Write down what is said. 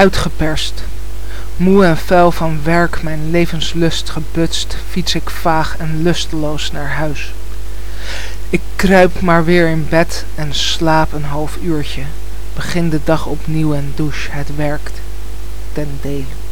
uitgeperst. Moe en vuil van werk mijn levenslust gebutst fiets ik vaag en lusteloos naar huis. Ik kruip maar weer in bed en slaap een half uurtje. Begin de dag opnieuw en douche het werkt ten dele.